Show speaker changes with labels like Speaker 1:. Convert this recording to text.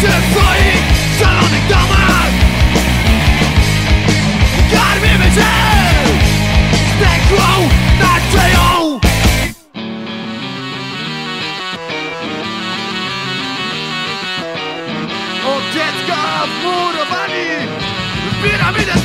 Speaker 1: się w swoich szalonych domach. Karmimy się zdechłą tak nadzieją Od dziecka wmurowani w piramidę